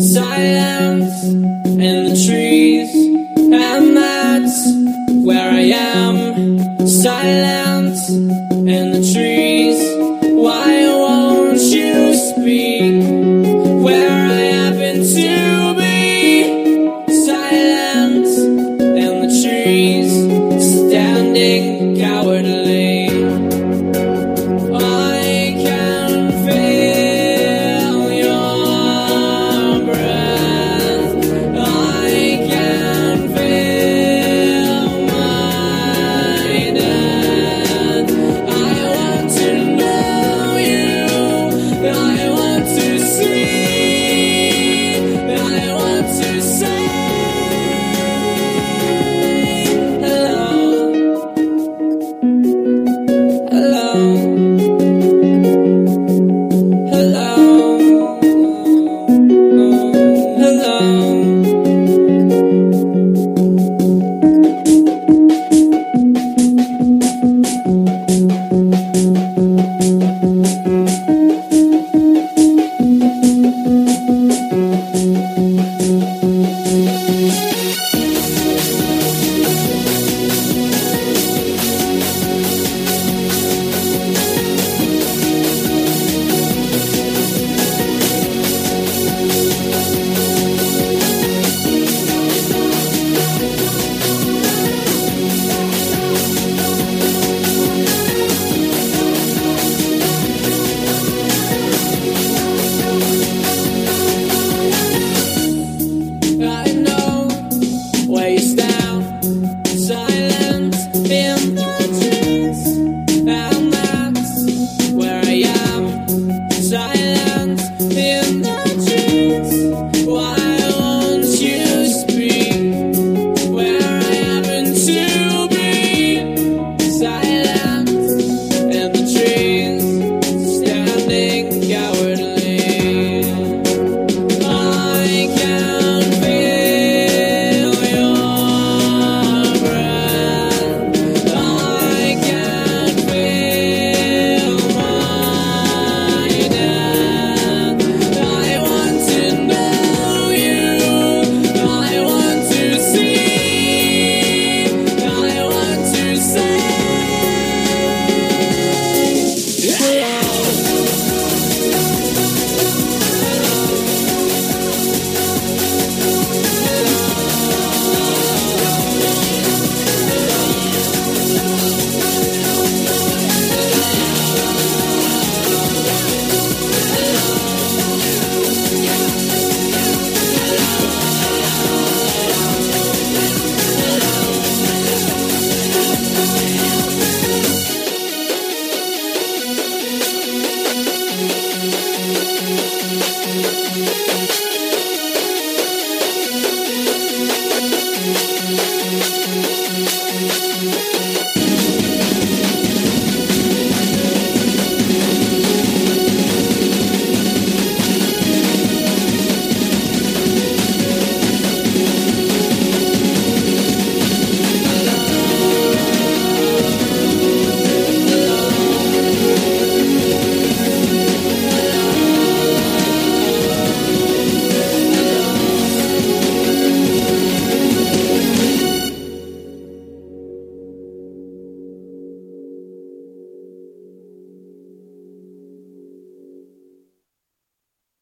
silence in the trees. And that's where I am.